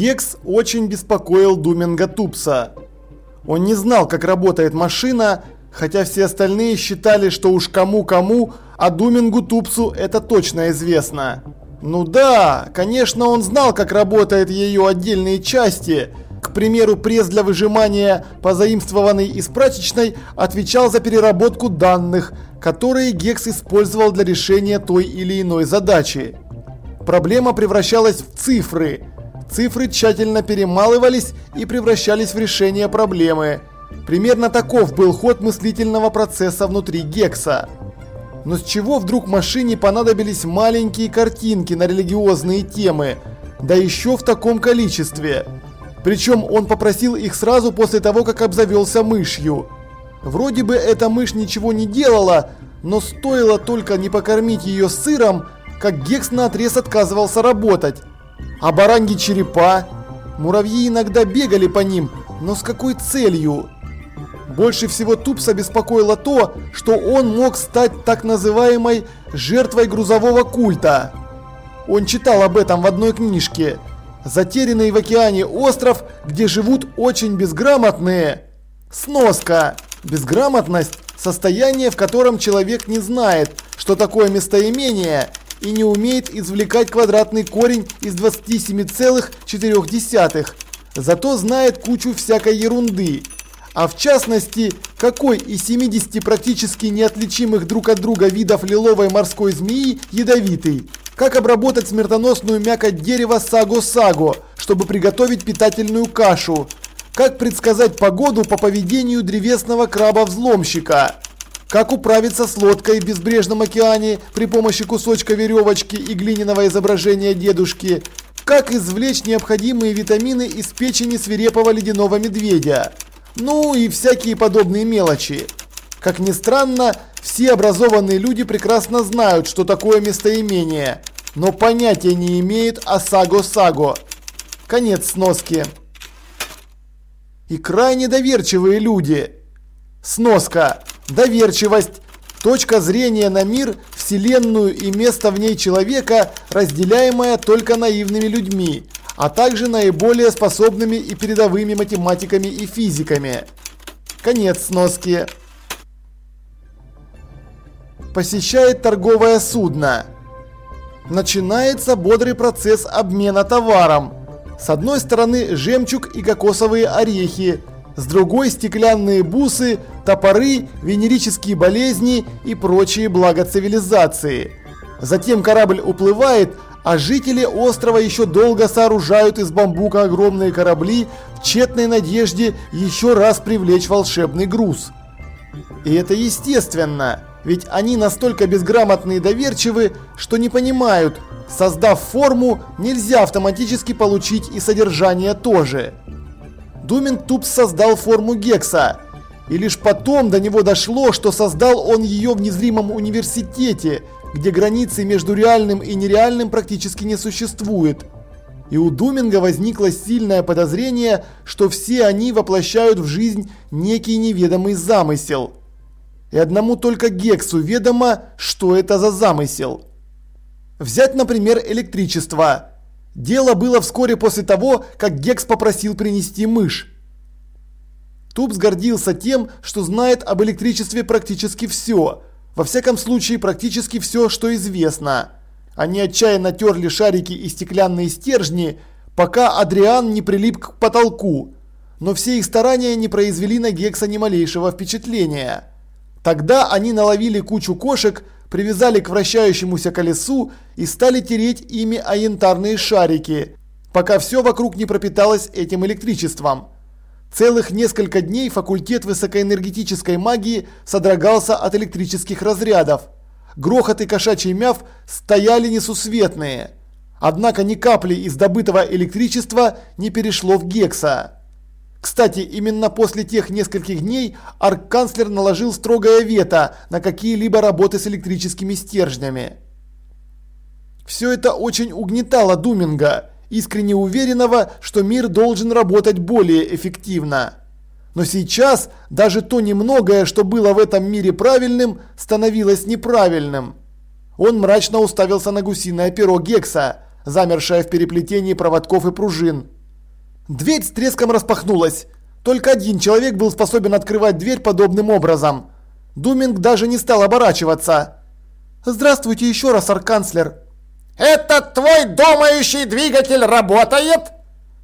Гекс очень беспокоил Думинга Тупса. Он не знал, как работает машина, хотя все остальные считали, что уж кому-кому, а Думингу Тупсу это точно известно. Ну да, конечно он знал, как работают ее отдельные части. К примеру, пресс для выжимания, позаимствованный из прачечной, отвечал за переработку данных, которые Гекс использовал для решения той или иной задачи. Проблема превращалась в цифры. Цифры тщательно перемалывались и превращались в решение проблемы. Примерно таков был ход мыслительного процесса внутри Гекса. Но с чего вдруг машине понадобились маленькие картинки на религиозные темы, да еще в таком количестве? Причем он попросил их сразу после того, как обзавелся мышью. Вроде бы эта мышь ничего не делала, но стоило только не покормить ее сыром, как Гекс наотрез отказывался работать. А бараньи черепа? Муравьи иногда бегали по ним, но с какой целью? Больше всего Тупса беспокоило то, что он мог стать так называемой жертвой грузового культа. Он читал об этом в одной книжке. Затерянный в океане остров, где живут очень безграмотные. Сноска. Безграмотность – состояние, в котором человек не знает, что такое местоимение и не умеет извлекать квадратный корень из 27,4, зато знает кучу всякой ерунды. А в частности, какой из 70 практически неотличимых друг от друга видов лиловой морской змеи ядовитый? Как обработать смертоносную мякоть дерева саго-саго, чтобы приготовить питательную кашу? Как предсказать погоду по поведению древесного краба-взломщика? Как управиться с лодкой в безбрежном океане при помощи кусочка веревочки и глиняного изображения дедушки? Как извлечь необходимые витамины из печени свирепого ледяного медведя? Ну и всякие подобные мелочи. Как ни странно, все образованные люди прекрасно знают, что такое местоимение, но понятия не имеют о саго-саго. Конец сноски. И крайне доверчивые люди. Сноска. Доверчивость. Точка зрения на мир, вселенную и место в ней человека, разделяемая только наивными людьми, а также наиболее способными и передовыми математиками и физиками. Конец сноски. Посещает торговое судно. Начинается бодрый процесс обмена товаром. С одной стороны жемчуг и кокосовые орехи, с другой стеклянные бусы, топоры, венерические болезни и прочие блага цивилизации. Затем корабль уплывает, а жители острова еще долго сооружают из бамбука огромные корабли в тщетной надежде еще раз привлечь волшебный груз. И это естественно, ведь они настолько безграмотны и доверчивы, что не понимают, создав форму, нельзя автоматически получить и содержание тоже. Думин Тупс создал форму Гекса. И лишь потом до него дошло, что создал он ее в незримом университете, где границы между реальным и нереальным практически не существует. И у Думинга возникло сильное подозрение, что все они воплощают в жизнь некий неведомый замысел. И одному только Гексу ведомо, что это за замысел. Взять, например, электричество – Дело было вскоре после того, как Гекс попросил принести мышь. Тупс гордился тем, что знает об электричестве практически все. Во всяком случае, практически все, что известно. Они отчаянно терли шарики и стеклянные стержни, пока Адриан не прилип к потолку. Но все их старания не произвели на Гекса ни малейшего впечатления. Тогда они наловили кучу кошек, привязали к вращающемуся колесу и стали тереть ими о янтарные шарики, пока все вокруг не пропиталось этим электричеством. Целых несколько дней факультет высокоэнергетической магии содрогался от электрических разрядов. Грохот и кошачий мяв стояли несусветные. Однако ни капли из добытого электричества не перешло в Гекса. Кстати, именно после тех нескольких дней арк-канцлер наложил строгое вето на какие-либо работы с электрическими стержнями. Все это очень угнетало Думинга, искренне уверенного, что мир должен работать более эффективно. Но сейчас даже то немногое, что было в этом мире правильным, становилось неправильным. Он мрачно уставился на гусиное перо Гекса, замершее в переплетении проводков и пружин. Дверь с треском распахнулась. Только один человек был способен открывать дверь подобным образом. Думинг даже не стал оборачиваться. «Здравствуйте еще раз, арканцлер!» «Этот твой думающий двигатель работает?»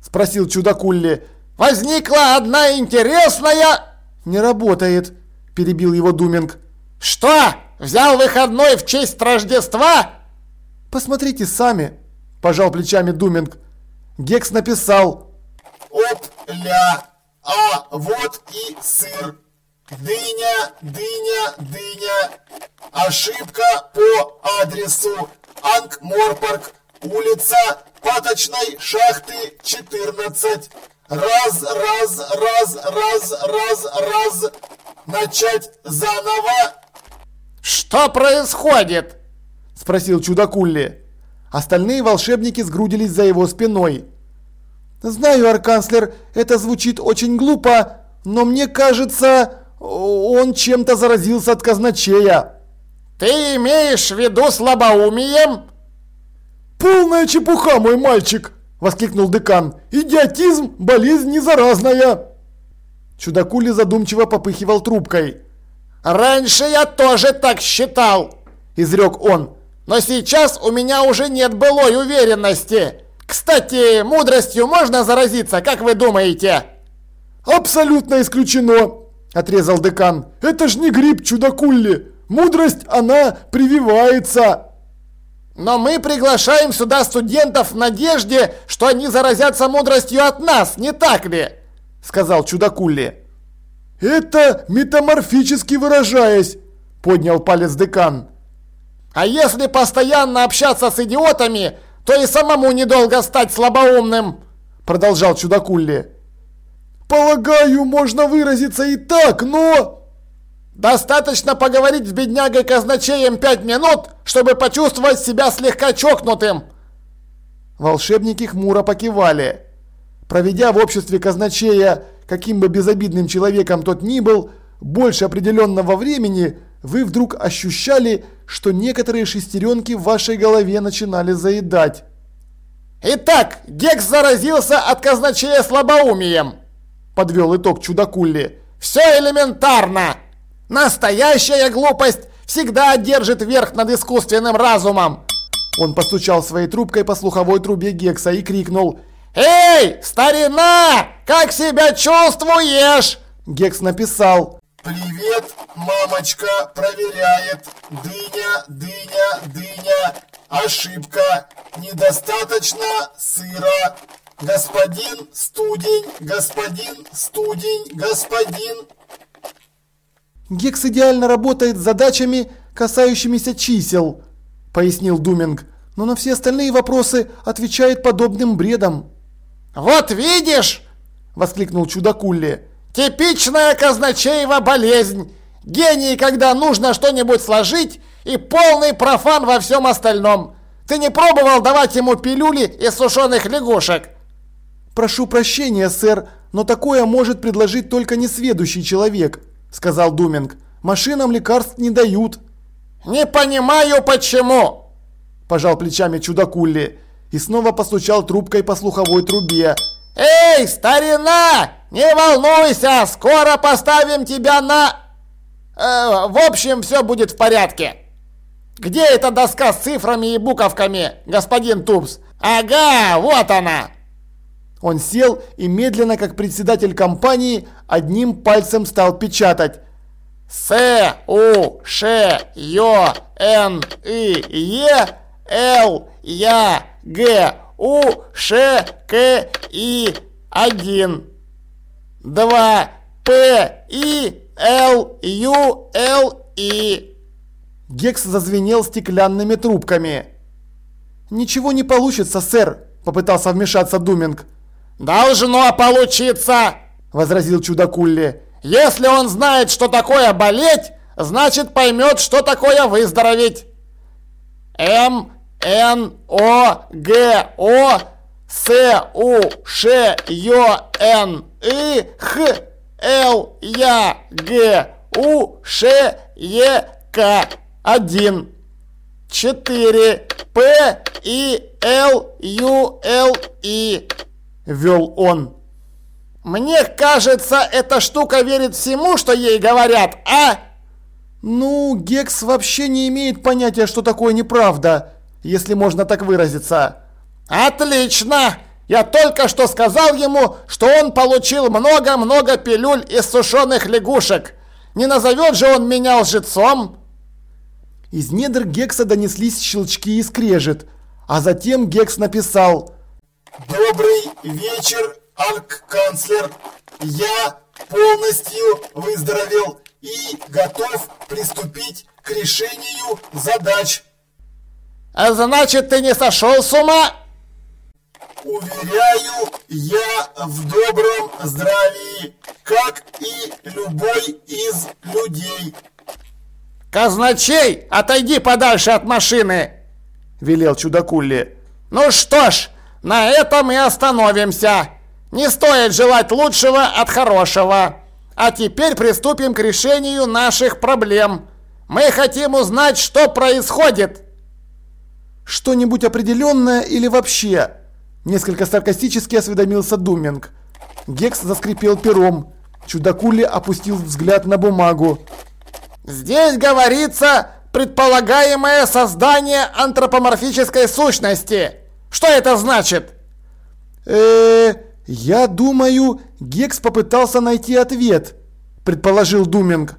Спросил чудакулли. «Возникла одна интересная...» «Не работает», перебил его Думинг. «Что? Взял выходной в честь Рождества?» «Посмотрите сами», пожал плечами Думинг. Гекс написал «Оп-ля, а вот и сыр». Дыня, дыня, дыня. Ошибка по адресу Анкморпорг, улица Паточной шахты 14. Раз, раз, раз, раз, раз, раз. Начать заново. Что происходит? Спросил чудакулли. Остальные волшебники сгрудились за его спиной. Знаю, арканцлер, это звучит очень глупо, но мне кажется, он чем-то заразился от казначея. Ты имеешь в виду слабоумием? Полная чепуха, мой мальчик, воскликнул декан. Идиотизм – болезнь не заразная. Чудакули задумчиво попыхивал трубкой. «Раньше я тоже так считал!» – изрек он. «Но сейчас у меня уже нет былой уверенности. Кстати, мудростью можно заразиться, как вы думаете?» «Абсолютно исключено!» отрезал декан. «Это ж не гриб, чудакулли! Мудрость, она прививается!» «Но мы приглашаем сюда студентов в надежде, что они заразятся мудростью от нас, не так ли?» Сказал чудакулли. «Это метаморфически выражаясь!» Поднял палец декан. «А если постоянно общаться с идиотами, то и самому недолго стать слабоумным!» Продолжал чудакулли. Полагаю, можно выразиться и так, но... Достаточно поговорить с беднягой-казначеем пять минут, чтобы почувствовать себя слегка чокнутым. Волшебники хмуро покивали. Проведя в обществе казначея, каким бы безобидным человеком тот ни был, больше определенного времени, вы вдруг ощущали, что некоторые шестеренки в вашей голове начинали заедать. Итак, Гекс заразился от казначея слабоумием подвел итог чудакулли. «Все элементарно! Настоящая глупость всегда одержит верх над искусственным разумом!» Он постучал своей трубкой по слуховой трубе Гекса и крикнул «Эй, старина! Как себя чувствуешь?» Гекс написал «Привет, мамочка проверяет. Дыня, дыня, дыня. Ошибка. Недостаточно сыра. Господин студень, господин студень, господин. Гекс идеально работает с задачами, касающимися чисел, пояснил Думинг, но на все остальные вопросы отвечает подобным бредом. Вот видишь, воскликнул чудакулли. Типичная казначеева болезнь. Гений, когда нужно что-нибудь сложить, и полный профан во всем остальном. Ты не пробовал давать ему пилюли из сушеных лягушек? «Прошу прощения, сэр, но такое может предложить только несведущий человек», – сказал Думинг. «Машинам лекарств не дают». «Не понимаю, почему!» – пожал плечами чудакулли и снова постучал трубкой по слуховой трубе. «Эй, старина! Не волнуйся, скоро поставим тебя на...» э, «В общем, все будет в порядке». «Где эта доска с цифрами и буковками, господин Тупс?» «Ага, вот она!» Он сел и медленно, как председатель компании, одним пальцем стал печатать. С, У, Ш, Ё, Н, И, Е, Л, Я, Г, У, Ш, К, И, 1, 2, П, И, Л, Ю, Л, И. Гекс зазвенел стеклянными трубками. «Ничего не получится, сэр», – попытался вмешаться Думинг. «Должно получиться!» – возразил чудакулли. «Если он знает, что такое болеть, значит поймет, что такое выздороветь!» М, Н, О, Г, О, С, У, Ш, Ё, Н, И, Х, Л, Я, Г, У, Ш, Е, К. Один. Четыре. П, И, Л, Ю, Л, И. – вел он. Мне кажется, эта штука верит всему, что ей говорят, а? Ну, Гекс вообще не имеет понятия, что такое неправда, если можно так выразиться. Отлично! Я только что сказал ему, что он получил много-много пилюль из сушеных лягушек. Не назовет же он меня лжецом? Из недр Гекса донеслись щелчки и скрежет, а затем Гекс написал «Добрый вечер, арк-канцлер. Я полностью выздоровел и готов приступить к решению задач». А значит, ты не сошел с ума? Уверяю, я в добром здравии, как и любой из людей. Казначей, отойди подальше от машины, велел чудакулли. Ну что ж, на этом и остановимся. Не стоит желать лучшего от хорошего. А теперь приступим к решению наших проблем. Мы хотим узнать, что происходит. Что-нибудь определенное или вообще? Несколько саркастически осведомился Думинг. Гекс заскрипел пером. Чудакули опустил взгляд на бумагу. «Здесь говорится предполагаемое создание антропоморфической сущности. Что это значит?» э я думаю, Гекс попытался найти ответ», – предположил Думинг.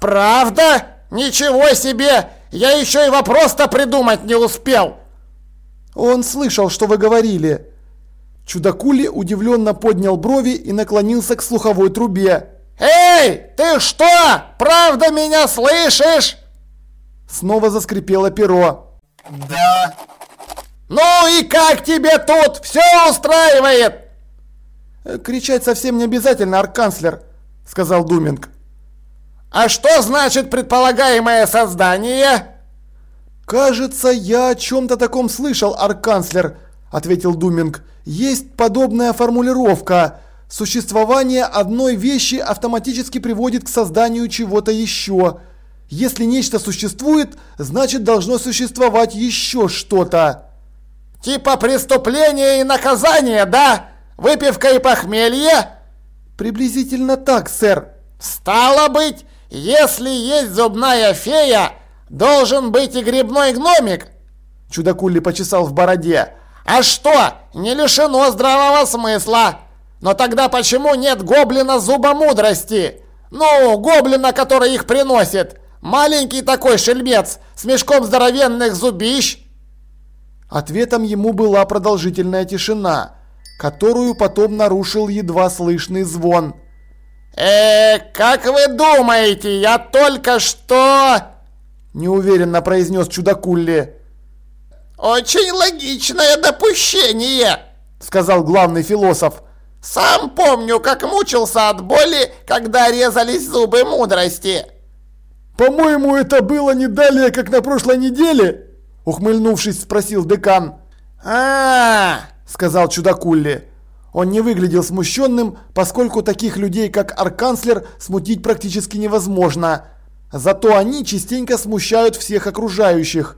«Правда? Ничего себе! Я еще и вопрос-то придумать не успел!» «Он слышал, что вы говорили». Чудакули удивленно поднял брови и наклонился к слуховой трубе. «Эй, ты что? Правда меня слышишь?» Снова заскрипело перо. «Да». «Ну и как тебе тут? Все устраивает?» Э, «Кричать совсем не обязательно, арканцлер», — сказал Думинг. «А что значит предполагаемое создание?» «Кажется, я о чем-то таком слышал, арканцлер», — ответил Думинг. «Есть подобная формулировка. Существование одной вещи автоматически приводит к созданию чего-то еще. Если нечто существует, значит должно существовать еще что-то». «Типа преступления и наказания, да?» Выпивка и похмелье?» «Приблизительно так, сэр». «Стало быть, если есть зубная фея, должен быть и грибной гномик!» Чудакули почесал в бороде. «А что, не лишено здравого смысла? Но тогда почему нет гоблина зуба мудрости? Ну, гоблина, который их приносит. Маленький такой шельмец с мешком здоровенных зубищ?» Ответом ему была продолжительная тишина которую потом нарушил едва слышный звон. «Э, как вы думаете, я только что...» Неуверенно произнес чудакулли. «Очень логичное допущение», сказал главный философ. «Сам помню, как мучился от боли, когда резались зубы мудрости». «По-моему, это было не далее, как на прошлой неделе?» Ухмыльнувшись, спросил декан. а, -а, -а сказал чудакулли. Он не выглядел смущенным, поскольку таких людей, как арканцлер, смутить практически невозможно. Зато они частенько смущают всех окружающих.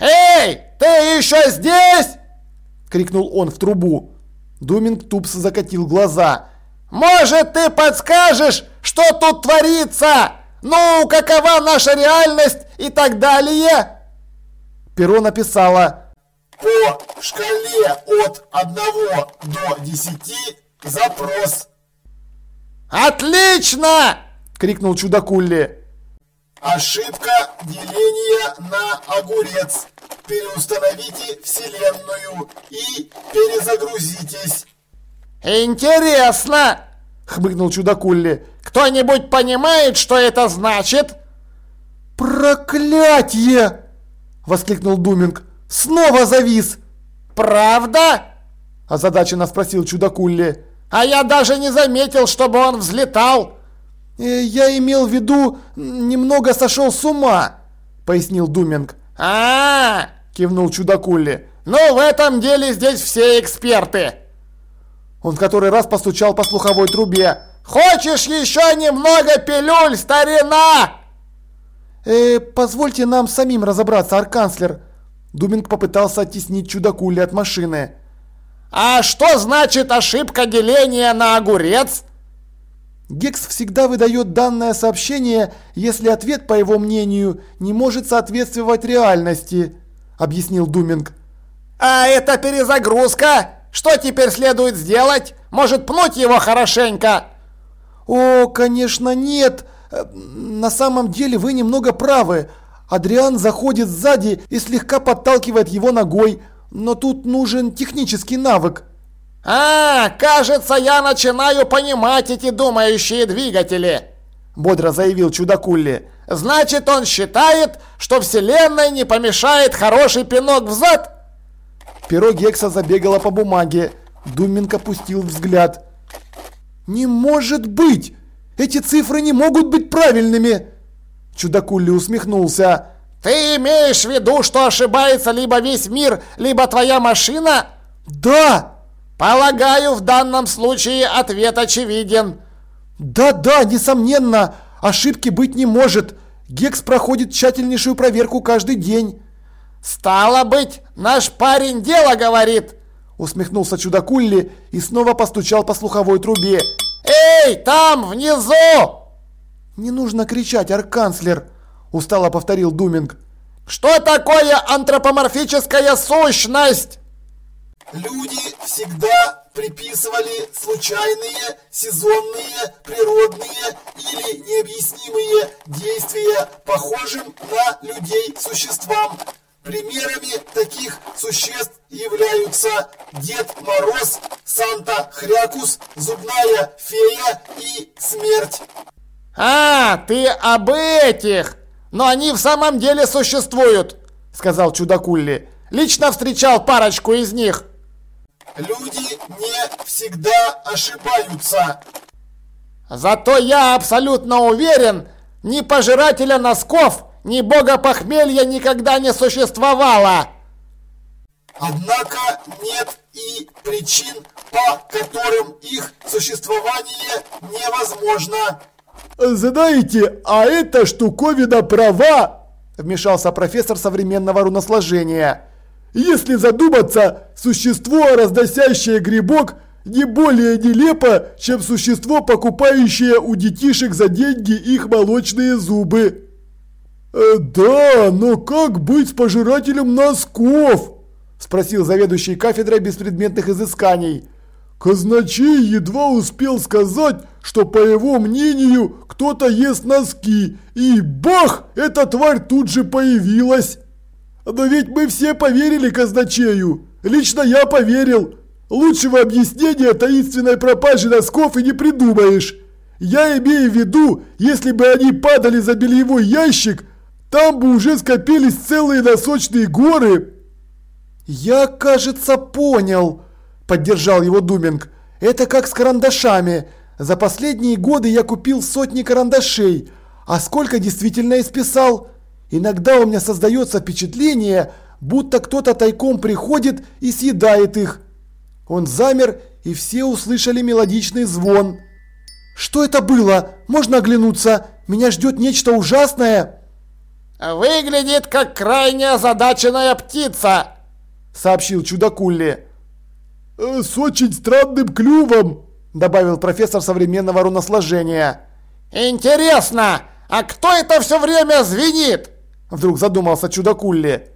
«Эй, ты еще здесь?» – крикнул он в трубу. Думинг Тупс закатил глаза. «Может, ты подскажешь, что тут творится? Ну, какова наша реальность и так далее?» Перо написала по шкале от 1 до 10 запрос. «Отлично!» – крикнул чудакулли. Ошибка деления на огурец. Переустановите вселенную и перезагрузитесь. Интересно, хмыкнул чудакулли. Кто-нибудь понимает, что это значит? Проклятье! воскликнул Думинг. Снова завис!» «Правда?» – озадаченно спросил чудакулли. «А я даже не заметил, чтобы он взлетал!» Э, «Я имел в виду, немного сошел с ума», – пояснил Думинг. а, -а, -а кивнул чудакулли. «Ну, в этом деле здесь все эксперты!» Он в который раз постучал по слуховой трубе. «Хочешь еще немного пилюль, старина?» «Э, позвольте нам самим разобраться, арканцлер», Думинг попытался оттеснить чудакули от машины. А что значит ошибка деления на огурец? Гекс всегда выдает данное сообщение, если ответ, по его мнению, не может соответствовать реальности, объяснил Думинг. А это перезагрузка? Что теперь следует сделать? Может пнуть его хорошенько? О, конечно нет. Э, на самом деле вы немного правы. Адриан заходит сзади и слегка подталкивает его ногой, но тут нужен технический навык. «А, кажется, я начинаю понимать эти думающие двигатели», – бодро заявил Чудакулли. «Значит, он считает, что Вселенной не помешает хороший пинок в зад?» Перо Гекса забегало по бумаге. Думинг опустил взгляд. «Не может быть! Эти цифры не могут быть правильными!» Чудакулли усмехнулся. «Ты имеешь в виду, что ошибается либо весь мир, либо твоя машина?» «Да!» «Полагаю, в данном случае ответ очевиден». «Да-да, несомненно, ошибки быть не может. Гекс проходит тщательнейшую проверку каждый день». «Стало быть, наш парень дело говорит!» Усмехнулся чудакулли и снова постучал по слуховой трубе. «Эй, там, внизу!» «Не нужно кричать, арканцлер!» Устало повторил Думинг. «Что такое антропоморфическая сущность?» Люди всегда приписывали случайные, сезонные, природные или необъяснимые действия похожим на людей существам. Примерами таких существ являются Дед Мороз, Санта Хрякус, Зубная Фея и Смерть. «А, ты об этих! Но они в самом деле существуют!» Сказал Чудакулли. «Лично встречал парочку из них!» Люди не всегда ошибаются. Зато я абсолютно уверен, ни пожирателя носков, ни бога похмелья никогда не существовало. Однако нет и причин, по которым их существование невозможно. «Знаете, а эта штуковина права!» Вмешался профессор современного руносложения. Если задуматься, существо, разносящее грибок, не более нелепо, чем существо, покупающее у детишек за деньги их молочные зубы. «Э, «Да, но как быть с пожирателем носков?» – спросил заведующий кафедрой беспредметных изысканий. Казначей едва успел сказать, что, по его мнению, кто-то ест носки, и бах, эта тварь тут же появилась. Но ведь мы все поверили казначею. Лично я поверил. Лучшего объяснения таинственной пропажи носков и не придумаешь. Я имею в виду, если бы они падали за бельевой ящик, там бы уже скопились целые носочные горы. Я, кажется, понял, поддержал его Думинг. Это как с карандашами. За последние годы я купил сотни карандашей. А сколько действительно исписал? Иногда у меня создается впечатление, будто кто-то тайком приходит и съедает их. Он замер, и все услышали мелодичный звон. «Что это было? Можно оглянуться? Меня ждет нечто ужасное!» «Выглядит как крайне озадаченная птица!» сообщил чудакулли. «Э, «С очень странным клювом!» добавил профессор современного руносложения. «Интересно, а кто это все время звенит?» Вдруг задумался чудакулли.